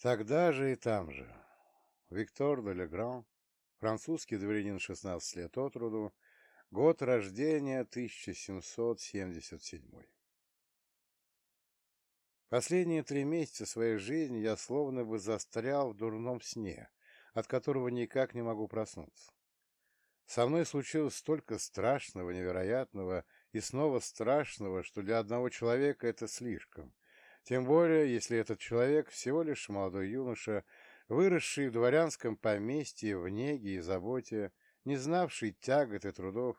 Тогда же и там же. Виктор де Легран, французский дворянин 16 лет от роду, год рождения 1777. Последние три месяца своей жизни я словно бы застрял в дурном сне, от которого никак не могу проснуться. Со мной случилось столько страшного, невероятного и снова страшного, что для одного человека это слишком. Тем более, если этот человек всего лишь молодой юноша, выросший в дворянском поместье в неге и заботе, не знавший тягот и трудов,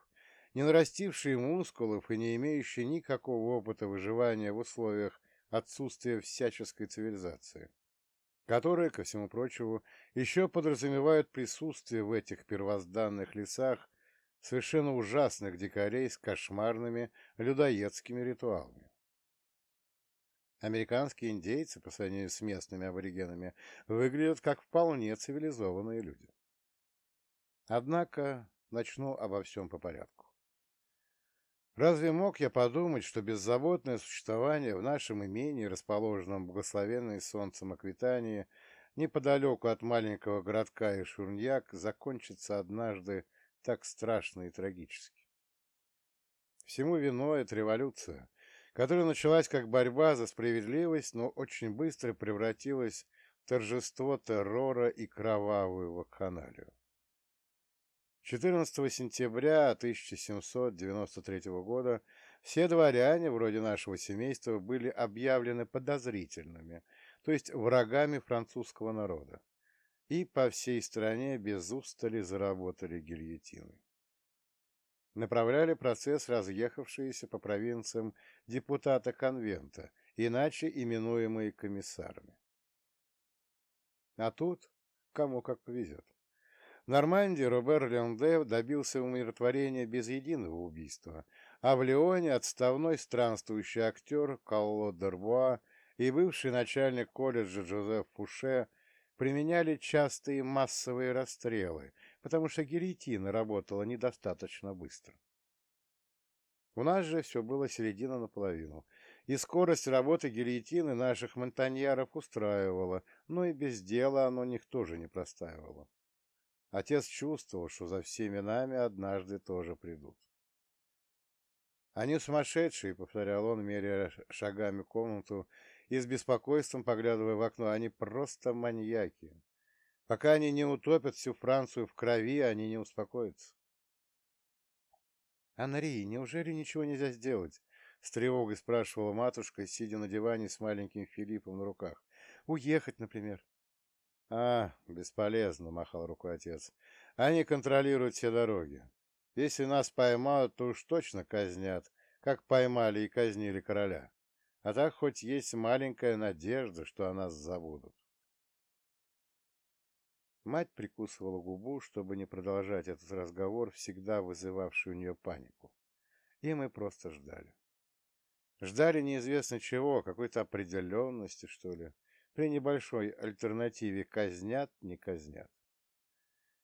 не нарастивший мускулов и не имеющий никакого опыта выживания в условиях отсутствия всяческой цивилизации, которая, ко всему прочему, еще подразумевает присутствие в этих первозданных лесах совершенно ужасных дикарей с кошмарными людоедскими ритуалами. Американские индейцы, по сравнению с местными аборигенами, выглядят как вполне цивилизованные люди. Однако начну обо всем по порядку. Разве мог я подумать, что беззаботное существование в нашем имении, расположенном в благословенной солнцем Аквитании, неподалеку от маленького городка Ишурньяк, закончится однажды так страшно и трагически? Всему виной эта революция, которая началась как борьба за справедливость, но очень быстро превратилась в торжество террора и кровавую вакханалию. 14 сентября 1793 года все дворяне, вроде нашего семейства, были объявлены подозрительными, то есть врагами французского народа, и по всей стране без устали заработали гильотины. Направляли процесс разъехавшиеся по провинциям депутата конвента, иначе именуемые комиссарами. А тут кому как повезет. В Нормандии Робер Леонде добился умиротворения без единого убийства, а в Лионе отставной странствующий актер Калло Дербуа и бывший начальник колледжа Джозеф Фуше применяли частые массовые расстрелы, потому что гильотина работала недостаточно быстро. У нас же все было середина наполовину, и скорость работы гильотины наших монтаньяров устраивала, но и без дела оно никто же не простаивало. Отец чувствовал, что за всеми нами однажды тоже придут. «Они сумасшедшие», — повторял он, меряя шагами комнату и с беспокойством поглядывая в окно. «Они просто маньяки. Пока они не утопят всю Францию в крови, они не успокоятся». «Анри, неужели ничего нельзя сделать?» — с тревогой спрашивала матушка, сидя на диване с маленьким Филиппом на руках. «Уехать, например». А, бесполезно, махал рукой отец. Они контролируют все дороги. Если нас поймают, то уж точно казнят, как поймали и казнили короля. А так хоть есть маленькая надежда, что о нас забудут. Мать прикусывала губу, чтобы не продолжать этот разговор, всегда вызывавший у нее панику. И мы просто ждали. Ждали неизвестно чего, какой-то определенности, что ли при небольшой альтернативе казнят, не казнят.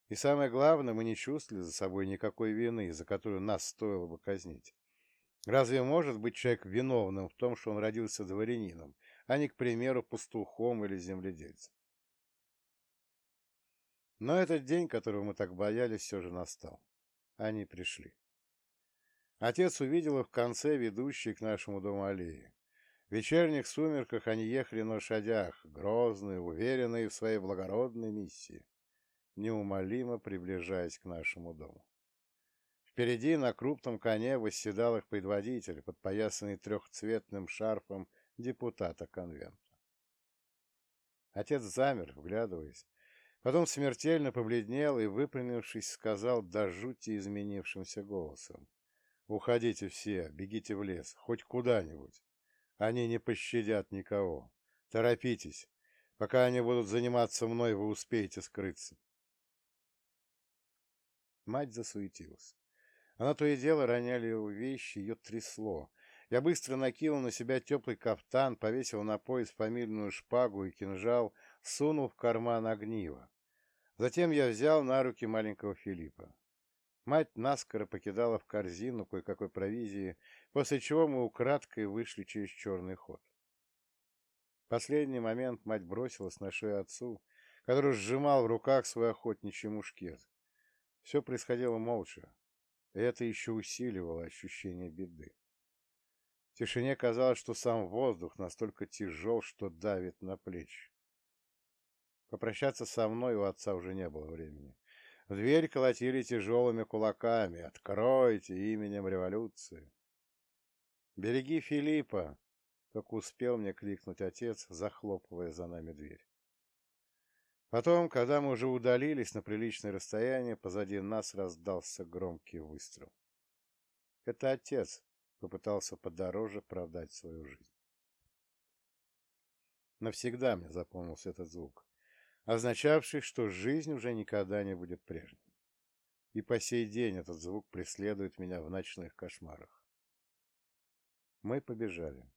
И самое главное, мы не чувствовали за собой никакой вины, за которую нас стоило бы казнить. Разве может быть человек виновным в том, что он родился дворянином, а не, к примеру, пастухом или земледельцем? Но этот день, которого мы так боялись, все же настал. Они пришли. Отец увидел их в конце ведущей к нашему дому аллеи. В вечерних сумерках они ехали на лошадях, грозные, уверенные в своей благородной миссии, неумолимо приближаясь к нашему дому. Впереди на крупном коне восседал их предводитель, подпоясанный трехцветным шарфом депутата конвента. Отец замер, вглядываясь, потом смертельно побледнел и, выпрямившись, сказал до жути изменившимся голосом. «Уходите все, бегите в лес, хоть куда-нибудь. Они не пощадят никого. Торопитесь. Пока они будут заниматься мной, вы успеете скрыться. Мать засуетилась. Она то и дело роняли его вещи, ее трясло. Я быстро накинул на себя теплый кафтан, повесил на пояс фамильную шпагу и кинжал, сунул в карман огниво. Затем я взял на руки маленького Филиппа. Мать наскоро покидала в корзину кое-какой провизии, после чего мы украдкой вышли через черный ход. последний момент мать бросилась на шею отцу, который сжимал в руках свой охотничий мушкет. Все происходило молча, и это еще усиливало ощущение беды. В тишине казалось, что сам воздух настолько тяжел, что давит на плечи. Попрощаться со мной у отца уже не было времени. В дверь колотили тяжелыми кулаками. «Откройте именем революции!» «Береги Филиппа!» — только успел мне кликнуть отец, захлопывая за нами дверь. Потом, когда мы уже удалились на приличное расстояние, позади нас раздался громкий выстрел. Это отец попытался подороже продать свою жизнь. Навсегда мне запомнился этот звук, означавший, что жизнь уже никогда не будет прежней. И по сей день этот звук преследует меня в ночных кошмарах. Мы побежали.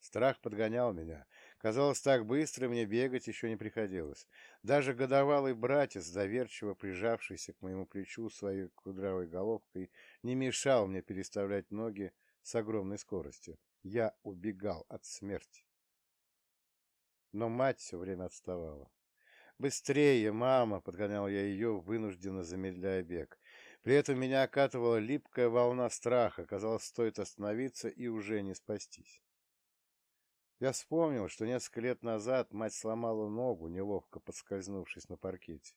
Страх подгонял меня. Казалось, так быстро мне бегать еще не приходилось. Даже годовалый братец, доверчиво прижавшийся к моему плечу своей кудрявой головкой, не мешал мне переставлять ноги с огромной скоростью. Я убегал от смерти. Но мать все время отставала. «Быстрее, мама!» — подгонял я ее, вынужденно замедляя бег. При этом меня окатывала липкая волна страха. Казалось, стоит остановиться и уже не спастись. Я вспомнил, что несколько лет назад мать сломала ногу, неловко подскользнувшись на паркете.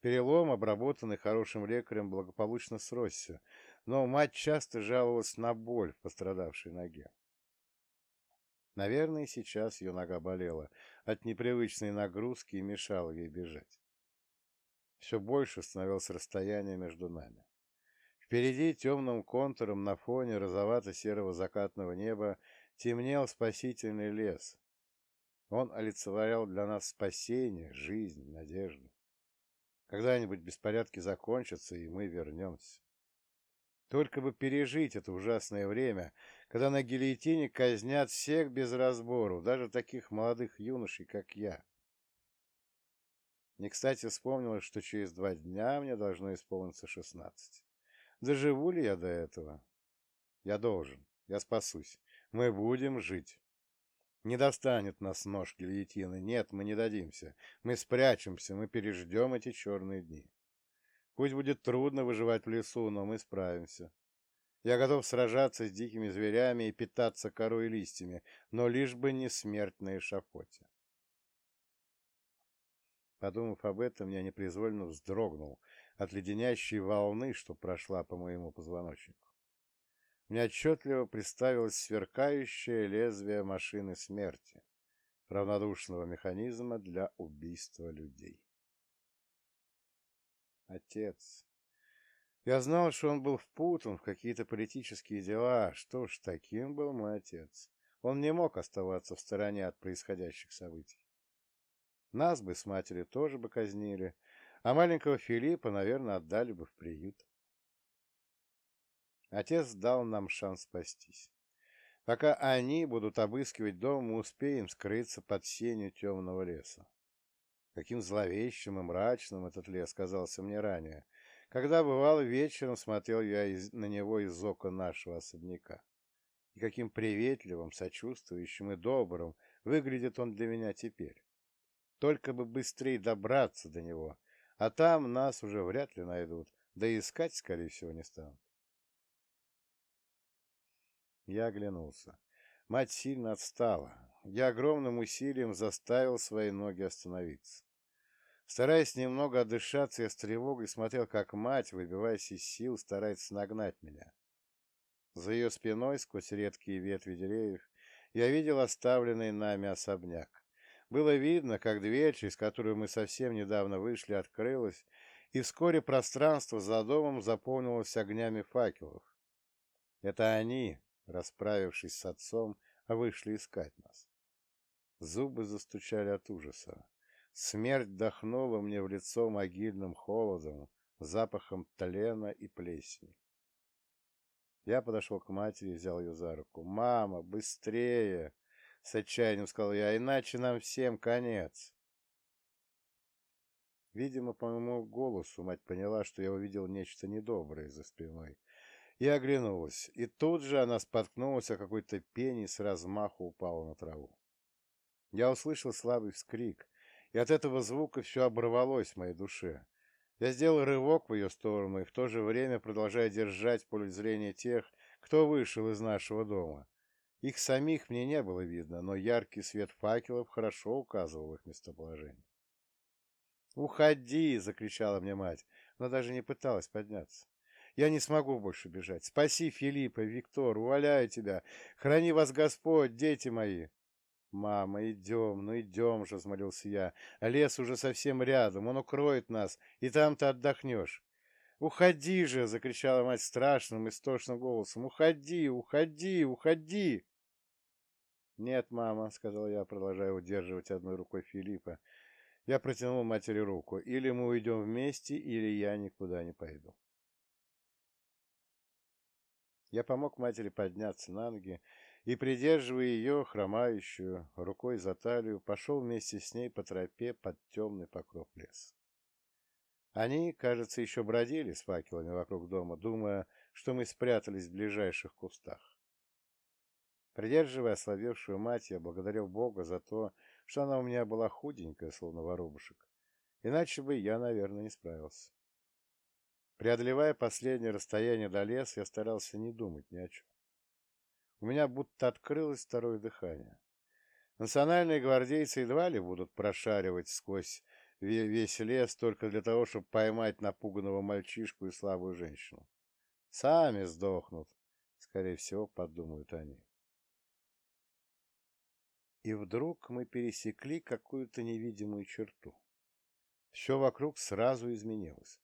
Перелом, обработанный хорошим лекарем, благополучно сросся, но мать часто жаловалась на боль в пострадавшей ноге. Наверное, сейчас ее нога болела от непривычной нагрузки и мешала ей бежать. Все больше становилось расстояние между нами. Впереди темным контуром на фоне розовато-серого закатного неба темнел спасительный лес. Он олицетворял для нас спасение, жизнь, надежду. Когда-нибудь беспорядки закончатся, и мы вернемся. Только бы пережить это ужасное время, когда на гильотине казнят всех без разбору, даже таких молодых юношей, как я. Не кстати вспомнилось, что через два дня мне должно исполниться шестнадцать. Доживу ли я до этого? Я должен. Я спасусь. Мы будем жить. Не достанет нас нож гильотины. Нет, мы не дадимся. Мы спрячемся, мы переждем эти черные дни. Пусть будет трудно выживать в лесу, но мы справимся. Я готов сражаться с дикими зверями и питаться корой и листьями, но лишь бы не смерть на эшафоте. Подумав об этом, я непроизвольно вздрогнул от леденящей волны, что прошла по моему позвоночнику мне отчетливо представилось сверкающее лезвие машины смерти, равнодушного механизма для убийства людей. Отец. Я знал, что он был впутан в какие-то политические дела. Что ж, таким был мой отец. Он не мог оставаться в стороне от происходящих событий. Нас бы с матерью тоже бы казнили, а маленького Филиппа, наверное, отдали бы в приют. Отец дал нам шанс спастись. Пока они будут обыскивать дом, мы успеем скрыться под сенью темного леса. Каким зловещим и мрачным этот лес казался мне ранее, когда, бывало, вечером смотрел я из, на него из окон нашего особняка. И каким приветливым, сочувствующим и добрым выглядит он для меня теперь. Только бы быстрее добраться до него, а там нас уже вряд ли найдут, да и искать, скорее всего, не станут. Я оглянулся. Мать сильно отстала. Я огромным усилием заставил свои ноги остановиться. Стараясь немного отдышаться, я с тревогой смотрел, как мать, выбиваясь из сил, старается нагнать меня. За ее спиной, сквозь редкие ветви деревьев, я видел оставленный нами особняк. Было видно, как дверь, через которую мы совсем недавно вышли, открылась, и вскоре пространство за домом заполнилось огнями факелов. Это они, расправившись с отцом, вышли искать нас. Зубы застучали от ужаса. Смерть дохнула мне в лицо могильным холодом, запахом тлена и плесени. Я подошел к матери и взял ее за руку. «Мама, быстрее!» — с отчаянием сказал я, — «иначе нам всем конец». Видимо, по моему голосу мать поняла, что я увидел нечто недоброе за спиной, и оглянулась, и тут же она споткнулась о какой-то пень и с размаху упала на траву. Я услышал слабый вскрик, и от этого звука все оборвалось в моей душе. Я сделал рывок в ее сторону и в то же время продолжая держать поле зрения тех, кто вышел из нашего дома. Их самих мне не было видно, но яркий свет факелов хорошо указывал их местоположение. «Уходи!» — закричала мне мать, но даже не пыталась подняться. «Я не смогу больше бежать. Спаси Филиппа, Виктор, уволяю тебя. Храни вас Господь, дети мои!» «Мама, идем, ну идем же», — взмолился я. «Лес уже совсем рядом, он укроет нас, и там ты отдохнешь». «Уходи же!» — закричала мать страшным, истошным голосом. «Уходи, уходи, уходи!» «Нет, мама», — сказал я, продолжая удерживать одной рукой Филиппа. Я протянул матери руку. «Или мы уйдем вместе, или я никуда не пойду». Я помог матери подняться на ноги и, придерживая ее, хромающую, рукой за талию, пошел вместе с ней по тропе под темный покров леса. Они, кажется, еще бродили с факелами вокруг дома, думая, что мы спрятались в ближайших кустах. Придерживая ослабевшую мать, я благодарил Бога за то, что она у меня была худенькая, словно воробушек. Иначе бы я, наверное, не справился. Преодолевая последнее расстояние до леса, я старался не думать ни о чем. У меня будто открылось второе дыхание. Национальные гвардейцы едва ли будут прошаривать сквозь весь лес только для того, чтобы поймать напуганного мальчишку и слабую женщину. Сами сдохнут, скорее всего, подумают они. И вдруг мы пересекли какую-то невидимую черту. Все вокруг сразу изменилось.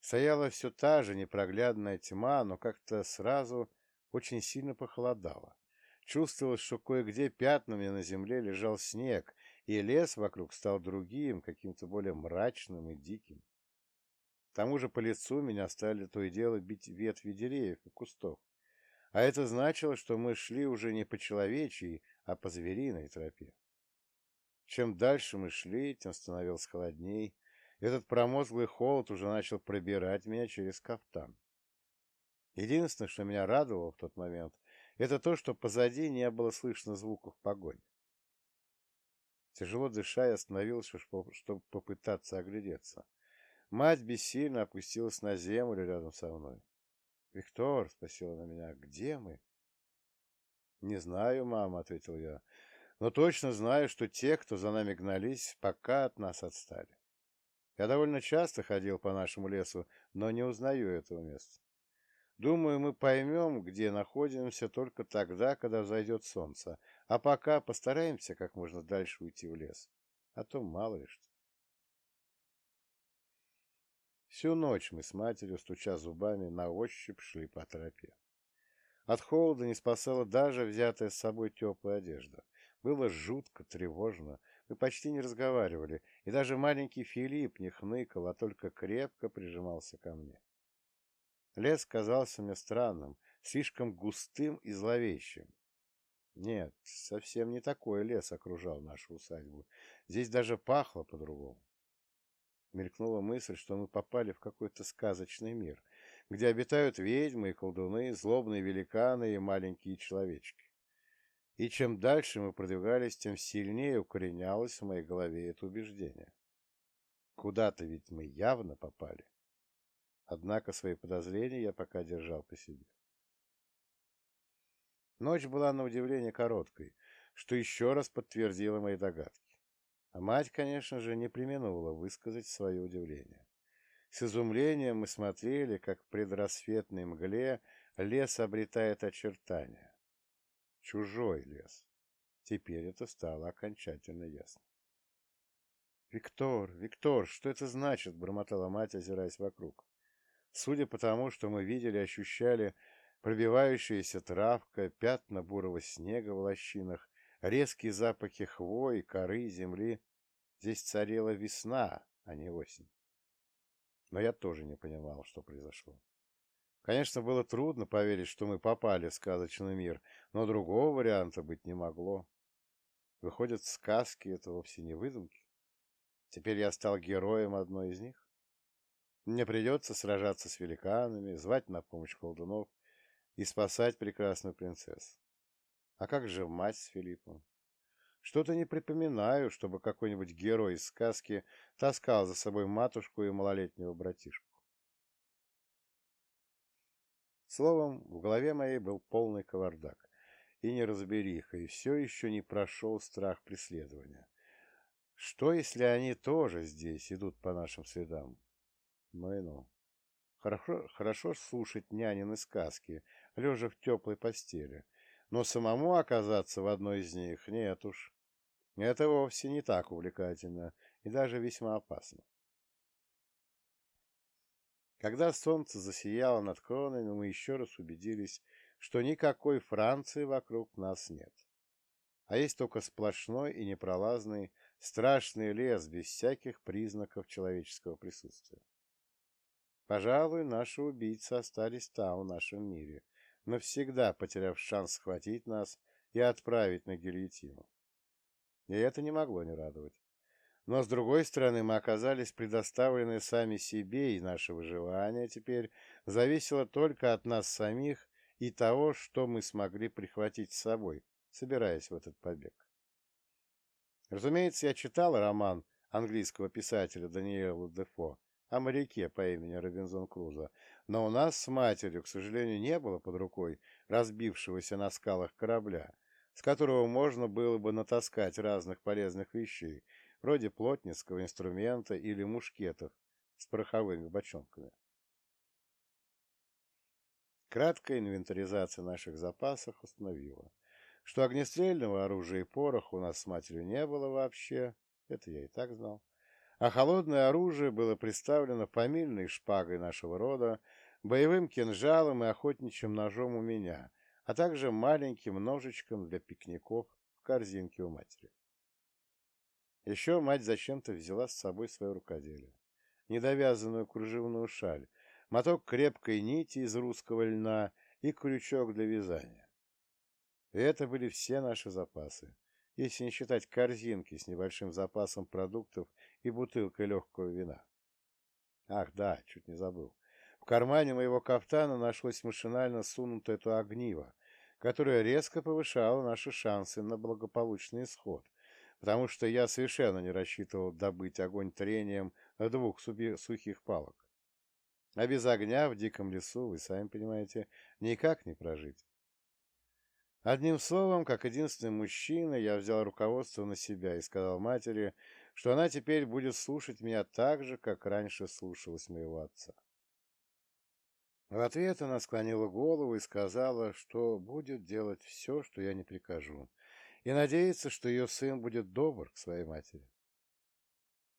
Стояла все та же непроглядная тьма, но как-то сразу очень сильно похолодало. Чувствовалось, что кое-где пятнами на земле лежал снег, и лес вокруг стал другим, каким-то более мрачным и диким. К тому же по лицу меня стали то и дело бить ветви деревьев и кустов. А это значило, что мы шли уже не по человечьей, а по звериной тропе. Чем дальше мы шли, тем становилось холодней, этот промозглый холод уже начал пробирать меня через кафтан. Единственное, что меня радовало в тот момент, это то, что позади не было слышно звуков погони. Тяжело дыша, я остановился, чтобы попытаться оглядеться. Мать бессильно опустилась на землю рядом со мной. «Виктор», — спросила она меня, — «где мы?» «Не знаю, мама», — ответил я, — «но точно знаю, что те, кто за нами гнались, пока от нас отстали». Я довольно часто ходил по нашему лесу, но не узнаю этого места. Думаю, мы поймем, где находимся только тогда, когда взойдет солнце, а пока постараемся как можно дальше уйти в лес. А то мало ли что. Всю ночь мы с матерью, стуча зубами, на ощупь шли по тропе. От холода не спасала даже взятая с собой теплая одежда. Было жутко, тревожно, мы почти не разговаривали, и даже маленький Филипп не хныкал, а только крепко прижимался ко мне. Лес казался мне странным, слишком густым и зловещим. Нет, совсем не такой лес окружал нашу усадьбу. Здесь даже пахло по-другому. Мелькнула мысль, что мы попали в какой-то сказочный мир, где обитают ведьмы и колдуны, злобные великаны и маленькие человечки. И чем дальше мы продвигались, тем сильнее укоренялось в моей голове это убеждение. Куда-то ведь мы явно попали. Однако свои подозрения я пока держал по себе. Ночь была на удивление короткой, что еще раз подтвердило мои догадки. А мать, конечно же, не применула высказать свое удивление. С изумлением мы смотрели, как в предрассветной мгле лес обретает очертания. Чужой лес. Теперь это стало окончательно ясно. «Виктор, Виктор, что это значит?» — бормотала мать, озираясь вокруг. Судя по тому, что мы видели ощущали, пробивающаяся травка, пятна бурого снега в лощинах, резкие запахи хвои, коры, земли, здесь царила весна, а не осень. Но я тоже не понимал, что произошло. Конечно, было трудно поверить, что мы попали в сказочный мир, но другого варианта быть не могло. Выходят, сказки — это вовсе не выдумки. Теперь я стал героем одной из них. Мне придется сражаться с великанами, звать на помощь колдунов и спасать прекрасную принцессу. А как же мать с Филиппом? Что-то не припоминаю, чтобы какой-нибудь герой из сказки таскал за собой матушку и малолетнего братишку. Словом, в голове моей был полный кавардак и неразбериха, и все еще не прошел страх преследования. Что, если они тоже здесь идут по нашим следам? Ну и ну. Хорошо, хорошо слушать нянины сказки, лежа в теплой постели, но самому оказаться в одной из них нет уж. Это вовсе не так увлекательно и даже весьма опасно. Когда солнце засияло над кронами, мы еще раз убедились, что никакой Франции вокруг нас нет. А есть только сплошной и непролазный, страшный лес без всяких признаков человеческого присутствия. Пожалуй, наши убийцы остались там, в нашем мире, навсегда потеряв шанс схватить нас и отправить на гильотину. И это не могло не радовать. Но, с другой стороны, мы оказались предоставлены сами себе, и наше выживание теперь зависело только от нас самих и того, что мы смогли прихватить с собой, собираясь в этот побег. Разумеется, я читал роман английского писателя Даниэла Дефо о моряке по имени Робинзон Крузо, но у нас с матерью, к сожалению, не было под рукой разбившегося на скалах корабля, с которого можно было бы натаскать разных полезных вещей, вроде плотницкого инструмента или мушкетов с пороховыми бочонками. Краткая инвентаризация наших запасов установила, что огнестрельного оружия и пороха у нас с матерью не было вообще, это я и так знал, а холодное оружие было представлено фамильной шпагой нашего рода, боевым кинжалом и охотничьим ножом у меня — а также маленьким ножичком для пикников в корзинке у матери. Еще мать зачем-то взяла с собой свое рукоделие. Недовязанную кружевную шаль, моток крепкой нити из русского льна и крючок для вязания. И это были все наши запасы, если не считать корзинки с небольшим запасом продуктов и бутылкой легкого вина. Ах, да, чуть не забыл. В кармане моего кафтана нашлось машинально сунутое то огниво, которое резко повышало наши шансы на благополучный исход, потому что я совершенно не рассчитывал добыть огонь трением двух сухих палок. А без огня в диком лесу, вы сами понимаете, никак не прожить. Одним словом, как единственный мужчина, я взял руководство на себя и сказал матери, что она теперь будет слушать меня так же, как раньше слушалась моего отца. В ответ она склонила голову и сказала, что будет делать все, что я не прикажу, и надеется, что ее сын будет добр к своей матери.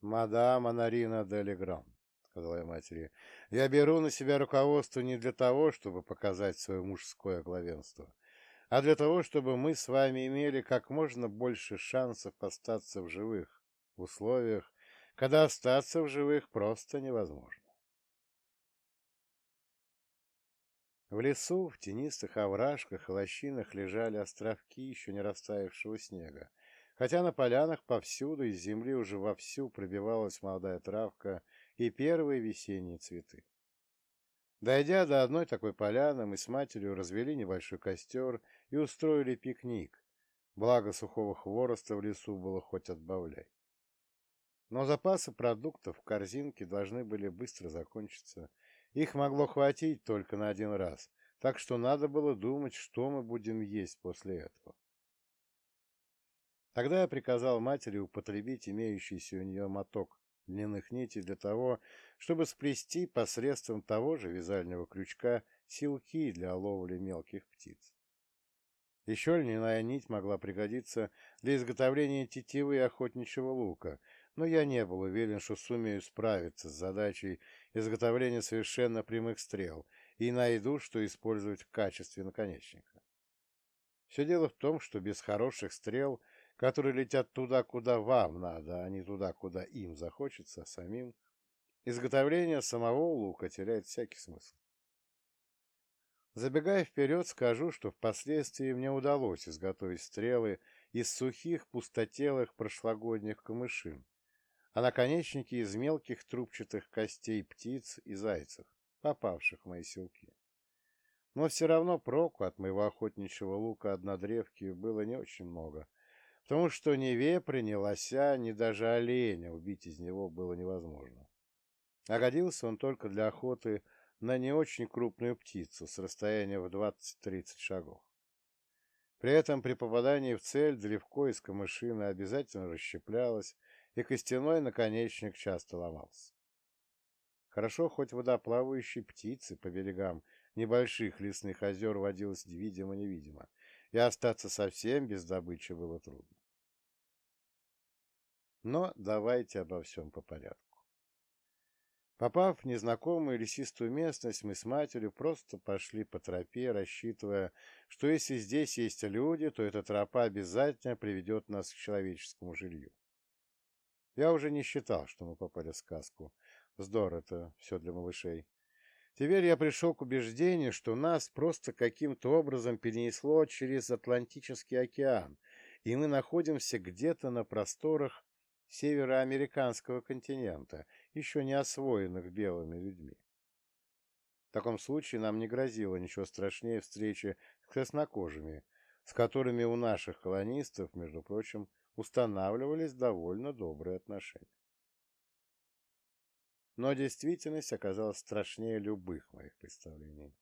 «Мадам Анарина де Легран», — сказала я матери, — «я беру на себя руководство не для того, чтобы показать свое мужское главенство, а для того, чтобы мы с вами имели как можно больше шансов остаться в живых в условиях, когда остаться в живых просто невозможно. В лесу, в тенистых овражках и лощинах лежали островки еще не растаявшего снега, хотя на полянах повсюду из земли уже вовсю пробивалась молодая травка и первые весенние цветы. Дойдя до одной такой поляны, мы с матерью развели небольшой костер и устроили пикник, благо сухого хвороста в лесу было хоть отбавляй. Но запасы продуктов в корзинке должны были быстро закончиться, их могло хватить только на один раз, так что надо было думать, что мы будем есть после этого. Тогда я приказал матери употребить имеющийся у нее моток льняных нитей для того, чтобы сплести посредством того же вязального крючка силки для ловли мелких птиц. Еще льняная нить могла пригодиться для изготовления тетивы и охотничьего лука, но я не был уверен, что сумею справиться с задачей изготовления совершенно прямых стрел и найду, что использовать в качестве наконечника. Все дело в том, что без хороших стрел, которые летят туда, куда вам надо, а не туда, куда им захочется самим, изготовление самого лука теряет всякий смысл. Забегая вперед, скажу, что впоследствии мне удалось изготовить стрелы из сухих пустотелых прошлогодних камышин, а наконечники из мелких трубчатых костей птиц и зайцев, попавших в мои селки. Но все равно проку от моего охотничьего лука однодревки было не очень много, потому что ни вепря, ни лося, ни даже оленя убить из него было невозможно. А годился он только для охоты на не очень крупную птицу с расстояния в 20-30 шагов. При этом при попадании в цель древко из камышины обязательно расщеплялось, и костяной наконечник часто ломался. Хорошо, хоть водоплавающей птицы по берегам небольших лесных озер водилось видимо-невидимо, и остаться совсем без добычи было трудно. Но давайте обо всем по порядку. Попав в незнакомую лесистую местность, мы с матерью просто пошли по тропе, рассчитывая, что если здесь есть люди, то эта тропа обязательно приведет нас к человеческому жилью. Я уже не считал, что мы попали в сказку. Вздор это все для малышей. Теперь я пришел к убеждению, что нас просто каким-то образом перенесло через Атлантический океан, и мы находимся где-то на просторах североамериканского континента, еще не освоенных белыми людьми. В таком случае нам не грозило ничего страшнее встречи с краснокожими, с которыми у наших колонистов, между прочим, устанавливались довольно добрые отношения. Но действительность оказалась страшнее любых моих представлений.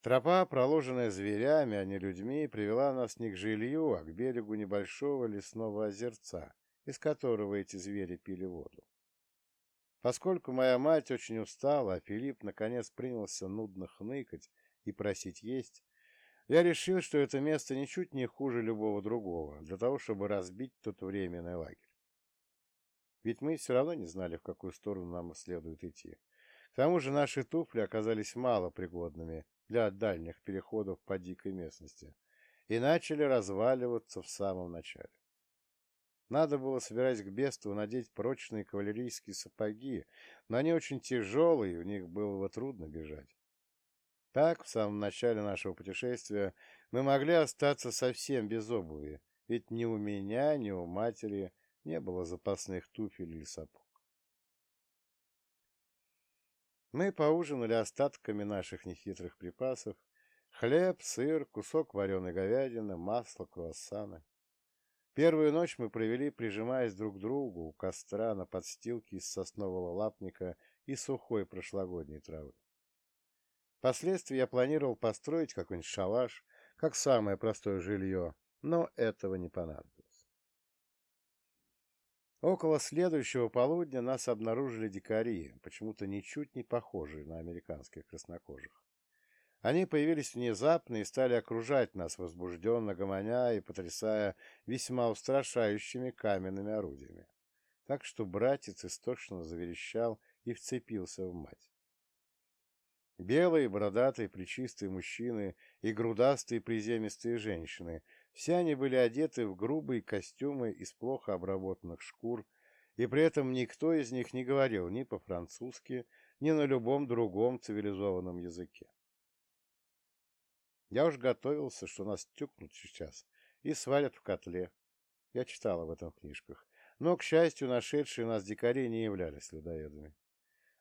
Тропа, проложенная зверями, а не людьми, привела нас не к жилью, а к берегу небольшого лесного озерца, из которого эти звери пили воду. Поскольку моя мать очень устала, а Филипп наконец принялся нудно хныкать и просить есть, я решил, что это место ничуть не хуже любого другого, для того, чтобы разбить тут временный лагерь. Ведь мы все равно не знали, в какую сторону нам следует идти. К тому же наши туфли оказались малопригодными для дальних переходов по дикой местности и начали разваливаться в самом начале. Надо было, собираясь к бесту, надеть прочные кавалерийские сапоги, но они очень тяжелые, и в них было бы трудно бежать. Так, в самом начале нашего путешествия мы могли остаться совсем без обуви, ведь ни у меня, ни у матери не было запасных туфель или сапог. Мы поужинали остатками наших нехитрых припасов, хлеб, сыр, кусок вареной говядины, масло, круассаны. Первую ночь мы провели, прижимаясь друг к другу у костра на подстилке из соснового лапника и сухой прошлогодней травы. Впоследствии я планировал построить какой-нибудь шалаш, как самое простое жилье, но этого не понадобилось. Около следующего полудня нас обнаружили дикари, почему-то ничуть не похожие на американских краснокожих. Они появились внезапно и стали окружать нас, возбужденно гомоня и потрясая весьма устрашающими каменными орудиями. Так что братец истошно заверещал и вцепился в мать. Белые, бородатые, плечистые мужчины и грудастые приземистые женщины — все они были одеты в грубые костюмы из плохо обработанных шкур, и при этом никто из них не говорил ни по-французски, ни на любом другом цивилизованном языке. Я уж готовился, что нас тюкнут сейчас и свалят в котле. Я читал об этом в книжках. Но, к счастью, нашедшие нас дикари не являлись людоедами.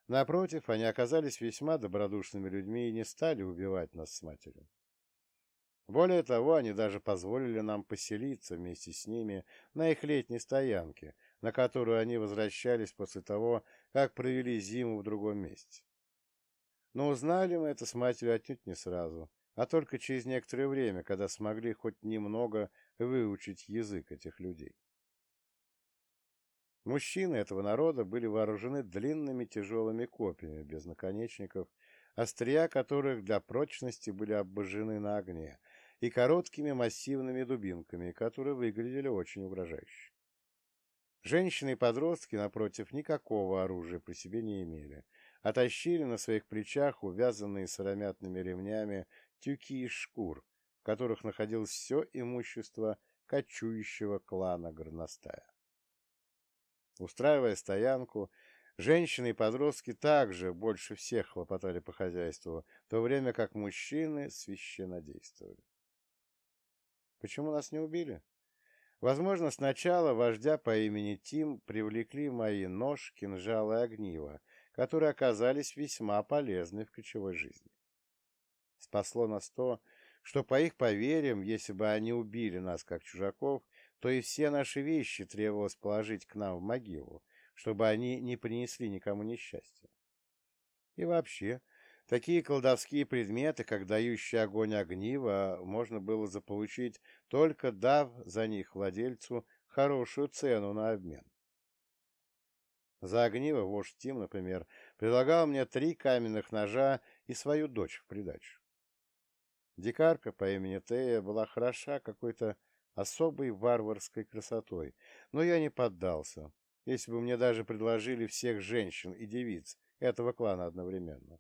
Напротив, они оказались весьма добродушными людьми и не стали убивать нас с матерью. Более того, они даже позволили нам поселиться вместе с ними на их летней стоянке, на которую они возвращались после того, как провели зиму в другом месте. Но узнали мы это с матерью отнюдь не сразу, а только через некоторое время, когда смогли хоть немного выучить язык этих людей. Мужчины этого народа были вооружены длинными тяжелыми копьями без наконечников, острия которых для прочности были обожжены на огне, и короткими массивными дубинками, которые выглядели очень угрожающе. Женщины и подростки, напротив, никакого оружия при себе не имели, а тащили на своих плечах увязанные сыромятными ремнями тюки из шкур, в которых находилось все имущество кочующего клана горностая. Устраивая стоянку, женщины и подростки также больше всех хлопотали по хозяйству, в то время как мужчины священно действовали. Почему нас не убили? Возможно, сначала вождя по имени Тим привлекли мои нож, кинжал и огниво, которые оказались весьма полезны в ключевой жизни. Спасло нас то, что, по их поверьям, если бы они убили нас как чужаков, то и все наши вещи требовалось положить к нам в могилу, чтобы они не принесли никому несчастья. И вообще, такие колдовские предметы, как дающий огонь огнива, можно было заполучить, только дав за них владельцу хорошую цену на обмен. За огниво вождь Тим, например, предлагал мне три каменных ножа и свою дочь в придачу. Дикарка по имени Тея была хороша какой-то особой варварской красотой, но я не поддался, если бы мне даже предложили всех женщин и девиц этого клана одновременно.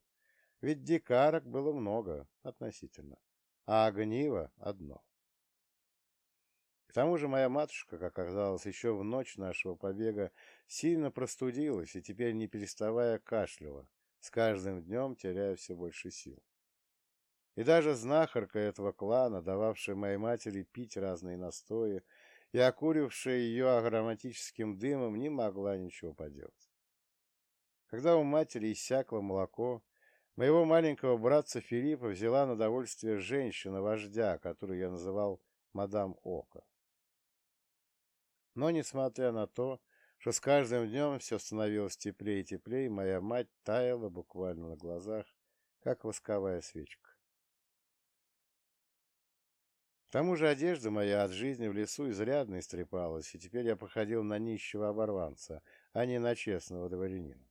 Ведь дикарок было много относительно, а огниво одно. К тому же моя матушка, как оказалось, еще в ночь нашего побега сильно простудилась и теперь, не переставая, кашляла, с каждым днем теряя все больше сил. И даже знахарка этого клана, дававшая моей матери пить разные настои и окурившая ее ароматическим дымом, не могла ничего поделать. Когда у матери иссякло молоко, моего маленького братца Филиппа взяла на довольствие женщина-вождя, которую я называл мадам Ока. Но, несмотря на то, что с каждым днем все становилось теплее и теплее, моя мать таяла буквально на глазах, как восковая свечка. К тому же одежда моя от жизни в лесу изрядно истрепалась, и теперь я походил на нищего оборванца, а не на честного дворянина.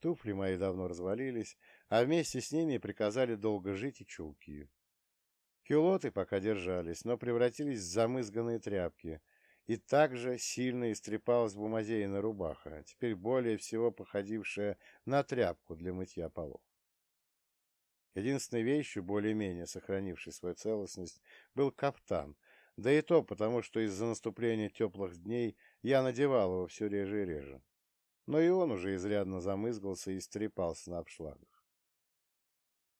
Туфли мои давно развалились, а вместе с ними приказали долго жить и чулки. Кюлоты пока держались, но превратились в замызганные тряпки, и также сильно истрепалась бумазейная рубаха, теперь более всего походившая на тряпку для мытья полов. Единственной вещью, более-менее сохранившей свою целостность, был кафтан, да и то потому, что из-за наступления теплых дней я надевал его все реже и реже. Но и он уже изрядно замызгался и стрепался на обшлагах.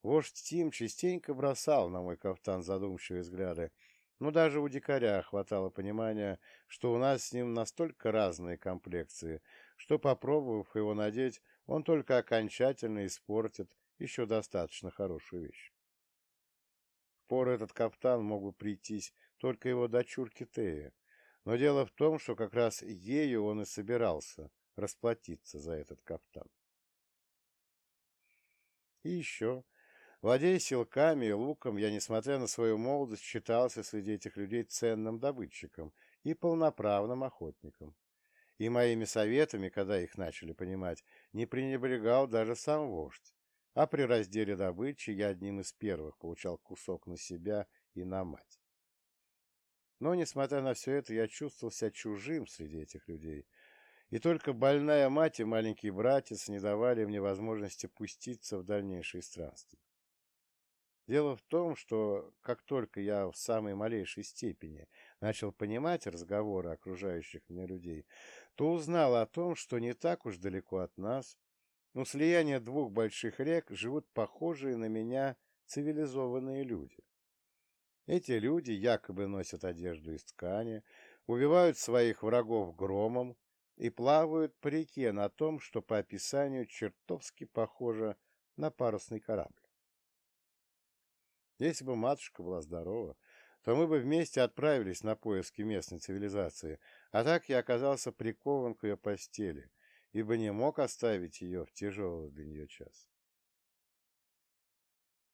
Вождь Тим частенько бросал на мой кафтан задумчивые взгляды, но даже у дикаря хватало понимания, что у нас с ним настолько разные комплекции, что, попробовав его надеть, он только окончательно испортит еще достаточно хорошую вещь. В пору этот кафтан мог бы прийтись только его дочурке Тея, но дело в том, что как раз ею он и собирался расплатиться за этот кафтан. И еще, владея силками и луком, я, несмотря на свою молодость, считался среди этих людей ценным добытчиком и полноправным охотником. И моими советами, когда их начали понимать, не пренебрегал даже сам вождь а при разделе добычи я одним из первых получал кусок на себя и на мать. Но, несмотря на все это, я чувствовал себя чужим среди этих людей, и только больная мать и маленький братец не давали мне возможности пуститься в дальнейшие странствия. Дело в том, что как только я в самой малейшей степени начал понимать разговоры окружающих меня людей, то узнал о том, что не так уж далеко от нас у слияния двух больших рек живут похожие на меня цивилизованные люди. Эти люди якобы носят одежду из ткани, убивают своих врагов громом и плавают по реке на том, что по описанию чертовски похоже на парусный корабль. Если бы матушка была здорова, то мы бы вместе отправились на поиски местной цивилизации, а так я оказался прикован к ее постели, ибо не мог оставить ее в тяжелый для нее час.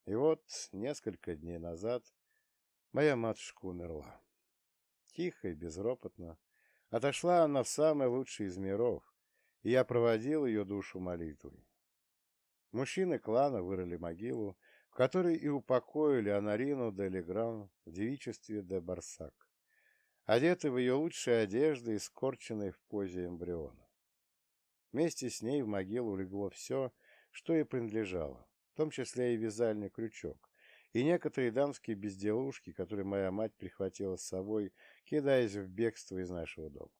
И вот несколько дней назад моя матушка умерла. Тихо и безропотно отошла она в самый лучший из миров, и я проводил ее душу молитвой. Мужчины клана вырыли могилу, в которой и упокоили Анарину де Легран в девичестве де Барсак, одетый в ее лучшие одежды и скорченной в позе эмбриона. Вместе с ней в могилу легло все, что ей принадлежало, в том числе и вязальный крючок, и некоторые дамские безделушки, которые моя мать прихватила с собой, кидаясь в бегство из нашего дома.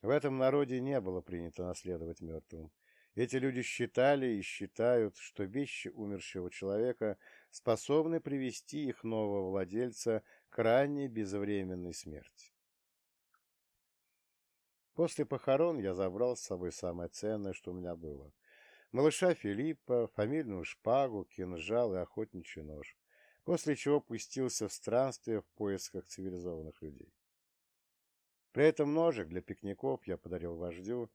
В этом народе не было принято наследовать мертвым. Эти люди считали и считают, что вещи умершего человека способны привести их нового владельца к ранней безвременной смерти. После похорон я забрал с собой самое ценное, что у меня было. Малыша Филиппа, фамильную шпагу, кинжал и охотничий нож, после чего пустился в странствие в поисках цивилизованных людей. При этом ножик для пикников я подарил вождю,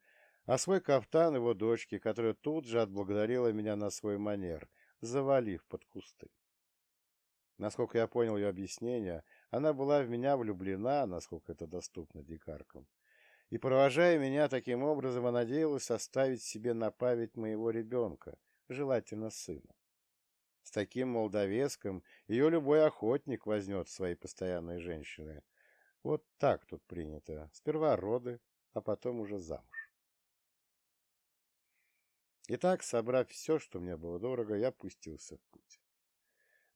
а свой кафтан его дочке, которая тут же отблагодарила меня на свой манер, завалив под кусты. Насколько я понял ее объяснение, она была в меня влюблена, насколько это доступно дикаркам. И, провожая меня таким образом, она надеялась оставить себе на память моего ребенка, желательно сына. С таким молдовеском ее любой охотник возьмет своей постоянной женщины. Вот так тут принято. Сперва роды, а потом уже замуж. Итак, собрав все, что мне было дорого, я пустился в путь.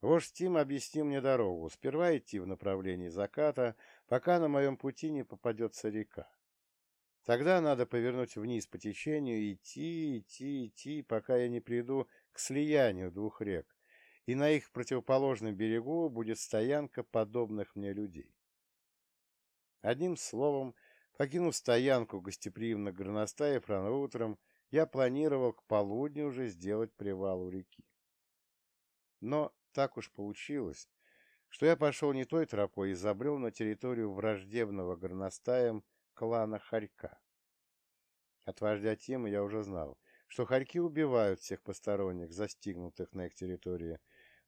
Вождь Тим объяснил мне дорогу. Сперва идти в направлении заката, пока на моем пути не попадется река. Тогда надо повернуть вниз по течению, идти, идти, идти, пока я не приду к слиянию двух рек, и на их противоположном берегу будет стоянка подобных мне людей. Одним словом, покинув стоянку гостеприимно горностаев рано утром, я планировал к полудню уже сделать привал у реки. Но так уж получилось, что я пошел не той тропой и забрел на территорию враждебного горностаем клана Харька. От вождя Тима я уже знал, что Харьки убивают всех посторонних, застигнутых на их территории,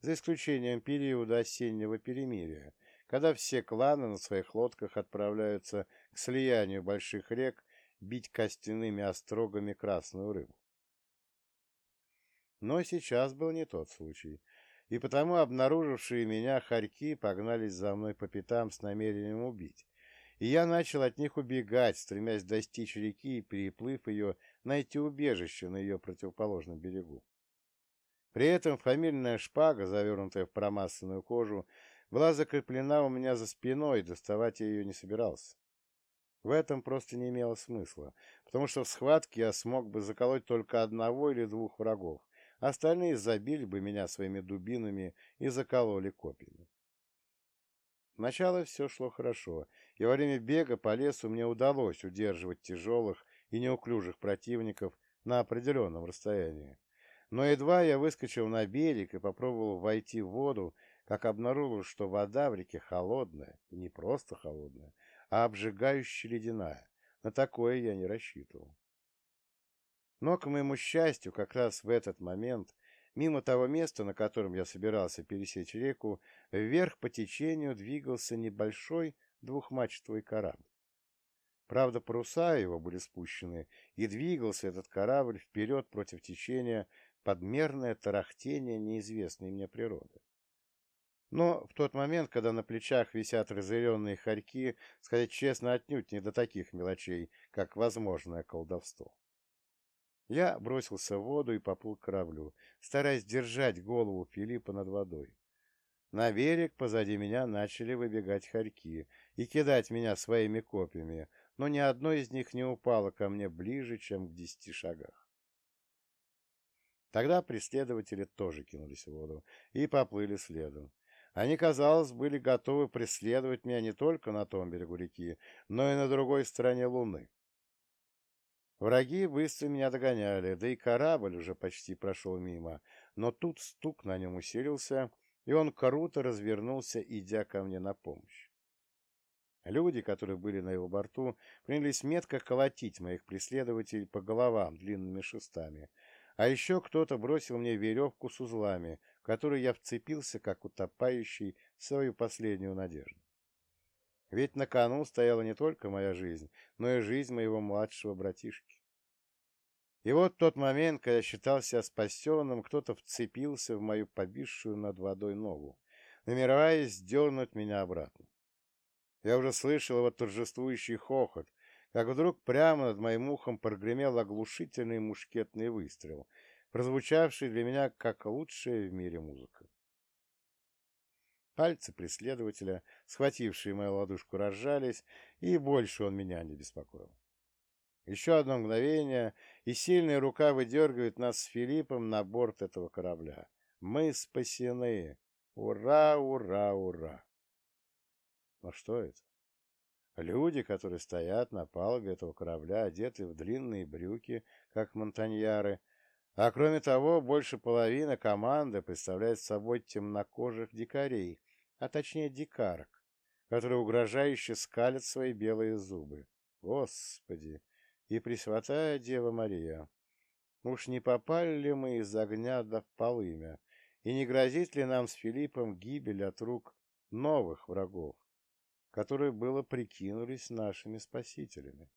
за исключением периода осеннего перемирия, когда все кланы на своих лодках отправляются к слиянию больших рек бить костяными острогами красную рыбу. Но сейчас был не тот случай, и потому обнаружившие меня хорьки погнались за мной по пятам с намерением убить, и я начал от них убегать, стремясь достичь реки и, переплыв ее, найти убежище на ее противоположном берегу. При этом фамильная шпага, завернутая в промасленную кожу, была закреплена у меня за спиной, доставать я ее не собирался. В этом просто не имело смысла, потому что в схватке я смог бы заколоть только одного или двух врагов, остальные забили бы меня своими дубинами и закололи копьями. Сначала все шло хорошо, и во время бега по лесу мне удалось удерживать тяжелых и неуклюжих противников на определенном расстоянии. Но едва я выскочил на берег и попробовал войти в воду, как обнаружил, что вода в реке холодная, и не просто холодная, а обжигающе ледяная. На такое я не рассчитывал. Но, к моему счастью, как раз в этот момент, мимо того места, на котором я собирался пересечь реку, вверх по течению двигался небольшой двухмачтовый корабль. Правда, паруса его были спущены, и двигался этот корабль вперед против течения подмерное тарахтение неизвестной мне природы. Но в тот момент, когда на плечах висят разъяренные хорьки, сказать честно, отнюдь не до таких мелочей, как возможное колдовство. Я бросился в воду и поплыл к кораблю, стараясь держать голову Филиппа над водой. На берег позади меня начали выбегать хорьки и кидать меня своими копьями, но ни одно из них не упало ко мне ближе, чем в десяти шагах. Тогда преследователи тоже кинулись в воду и поплыли следом. Они, казалось, были готовы преследовать меня не только на том берегу реки, но и на другой стороне Луны. Враги быстро меня догоняли, да и корабль уже почти прошел мимо, но тут стук на нем усилился, и он круто развернулся, идя ко мне на помощь. Люди, которые были на его борту, принялись метко колотить моих преследователей по головам длинными шестами, а еще кто-то бросил мне веревку с узлами, в которую я вцепился, как утопающий, в свою последнюю надежду. Ведь на кону стояла не только моя жизнь, но и жизнь моего младшего братишки. И вот тот момент, когда я считал себя спасенным, кто-то вцепился в мою повисшую над водой ногу, намереваясь сдернуть меня обратно. Я уже слышал его торжествующий хохот, как вдруг прямо над моим ухом прогремел оглушительный мушкетный выстрел, прозвучавший для меня как лучшая в мире музыка. Пальцы преследователя, схватившие мою ладошку, разжались, и больше он меня не беспокоил. Еще одно мгновение, и сильная рука выдергивает нас с Филиппом на борт этого корабля. Мы спасены! Ура, ура, ура! Но что это? Люди, которые стоят на палубе этого корабля, одеты в длинные брюки, как монтаньяры, а кроме того, больше половины команды представляет собой темнокожих дикарей, а точнее дикарок, которые угрожающе скалят свои белые зубы. Господи! И Пресвятая Дева Мария! Уж не попали ли мы из огня до полымя, и не грозит ли нам с Филиппом гибель от рук новых врагов, которые было прикинулись нашими спасителями?